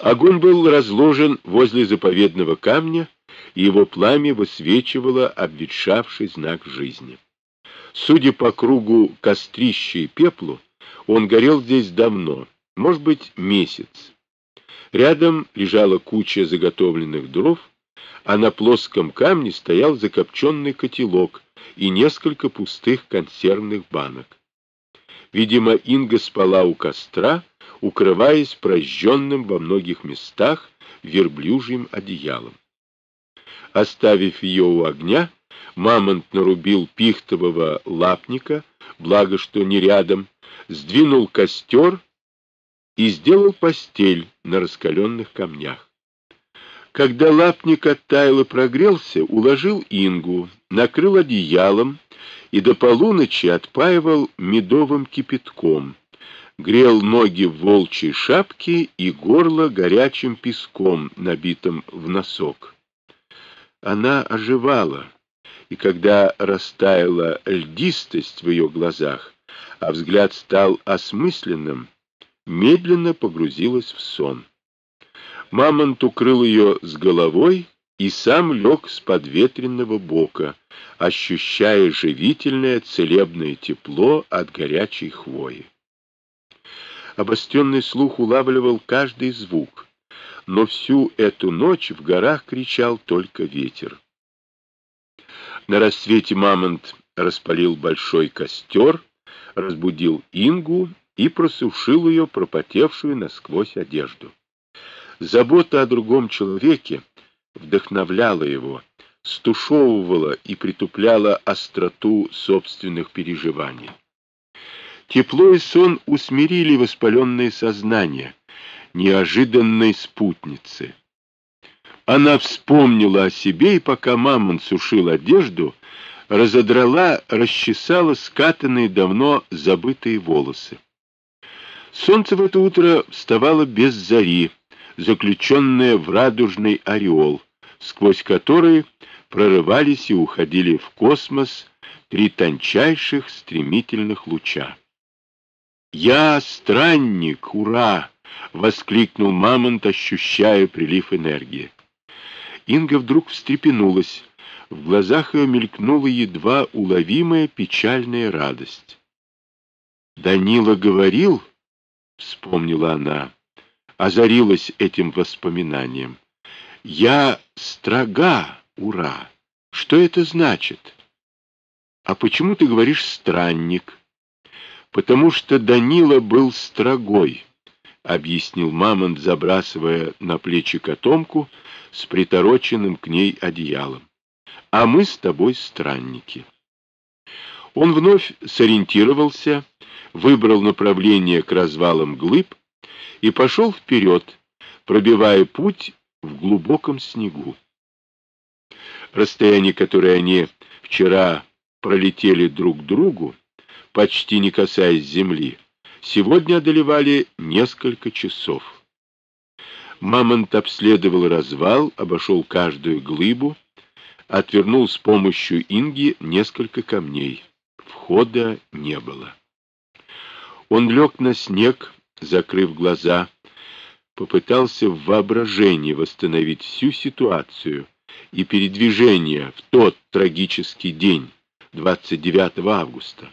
Огонь был разложен возле заповедного камня, и его пламя высвечивало обветшавший знак жизни. Судя по кругу кострища и пеплу, он горел здесь давно, может быть, месяц. Рядом лежала куча заготовленных дров, а на плоском камне стоял закопченный котелок и несколько пустых консервных банок. Видимо, Инга спала у костра, укрываясь прожженным во многих местах верблюжьим одеялом. Оставив ее у огня, мамонт нарубил пихтового лапника, благо что не рядом, сдвинул костер и сделал постель на раскаленных камнях. Когда лапник оттаял и прогрелся, уложил Ингу, накрыл одеялом и до полуночи отпаивал медовым кипятком, грел ноги в волчьей шапке и горло горячим песком, набитым в носок. Она оживала, и когда растаяла льдистость в ее глазах, а взгляд стал осмысленным, медленно погрузилась в сон. Мамонт укрыл ее с головой и сам лег с подветренного бока, ощущая живительное целебное тепло от горячей хвои. Обостренный слух улавливал каждый звук, но всю эту ночь в горах кричал только ветер. На рассвете мамонт распалил большой костер, разбудил Ингу и просушил ее пропотевшую насквозь одежду. Забота о другом человеке вдохновляла его, стушевывала и притупляла остроту собственных переживаний. Тепло и сон усмирили воспаленное сознание неожиданной спутницы. Она вспомнила о себе, и пока мамон сушил одежду, разодрала, расчесала скатанные давно забытые волосы. Солнце в это утро вставало без зари, заключенное в радужный ореол, сквозь который прорывались и уходили в космос три тончайших стремительных луча. «Я странник! Ура!» — воскликнул Мамонт, ощущая прилив энергии. Инга вдруг встрепенулась. В глазах ее мелькнула едва уловимая печальная радость. «Данила говорил...» — вспомнила она, озарилась этим воспоминанием. «Я строга, ура! Что это значит?» «А почему ты говоришь «странник»?» Потому что Данила был строгой, — объяснил Мамонт, забрасывая на плечи котомку с притороченным к ней одеялом. — А мы с тобой странники. Он вновь сориентировался, выбрал направление к развалам глыб и пошел вперед, пробивая путь в глубоком снегу. Расстояние, которое они вчера пролетели друг к другу, почти не касаясь земли, сегодня одолевали несколько часов. Мамонт обследовал развал, обошел каждую глыбу, отвернул с помощью инги несколько камней. Входа не было. Он лег на снег, закрыв глаза, попытался в воображении восстановить всю ситуацию и передвижение в тот трагический день, 29 августа.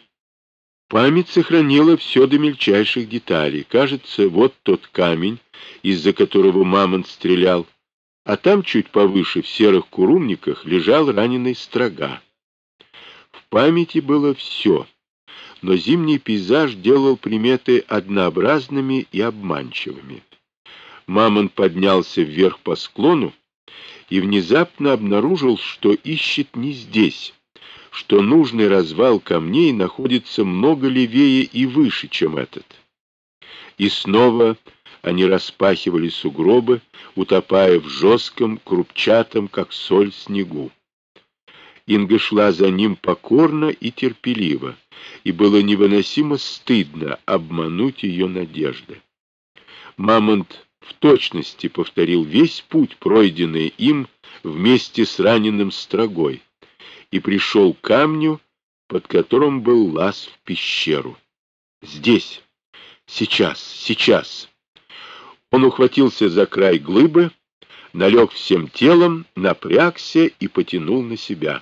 Память сохранила все до мельчайших деталей. Кажется, вот тот камень, из-за которого мамонт стрелял, а там чуть повыше в серых курумниках лежал раненый строга. В памяти было все, но зимний пейзаж делал приметы однообразными и обманчивыми. Мамонт поднялся вверх по склону и внезапно обнаружил, что ищет не здесь, что нужный развал камней находится много левее и выше, чем этот. И снова они распахивали сугробы, утопая в жестком, крупчатом, как соль, снегу. Инга шла за ним покорно и терпеливо, и было невыносимо стыдно обмануть ее надежды. Мамонт в точности повторил весь путь, пройденный им вместе с раненым строгой, и пришел к камню, под которым был лаз в пещеру. Здесь, сейчас, сейчас. Он ухватился за край глыбы, налег всем телом, напрягся и потянул на себя.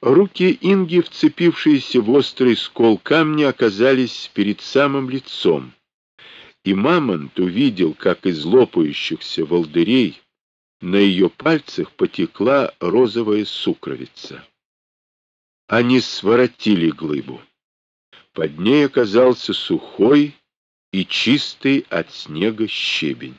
Руки Инги, вцепившиеся в острый скол камня, оказались перед самым лицом, и Мамонт увидел, как из лопающихся волдырей на ее пальцах потекла розовая сукровица. Они своротили глыбу. Под ней оказался сухой и чистый от снега щебень.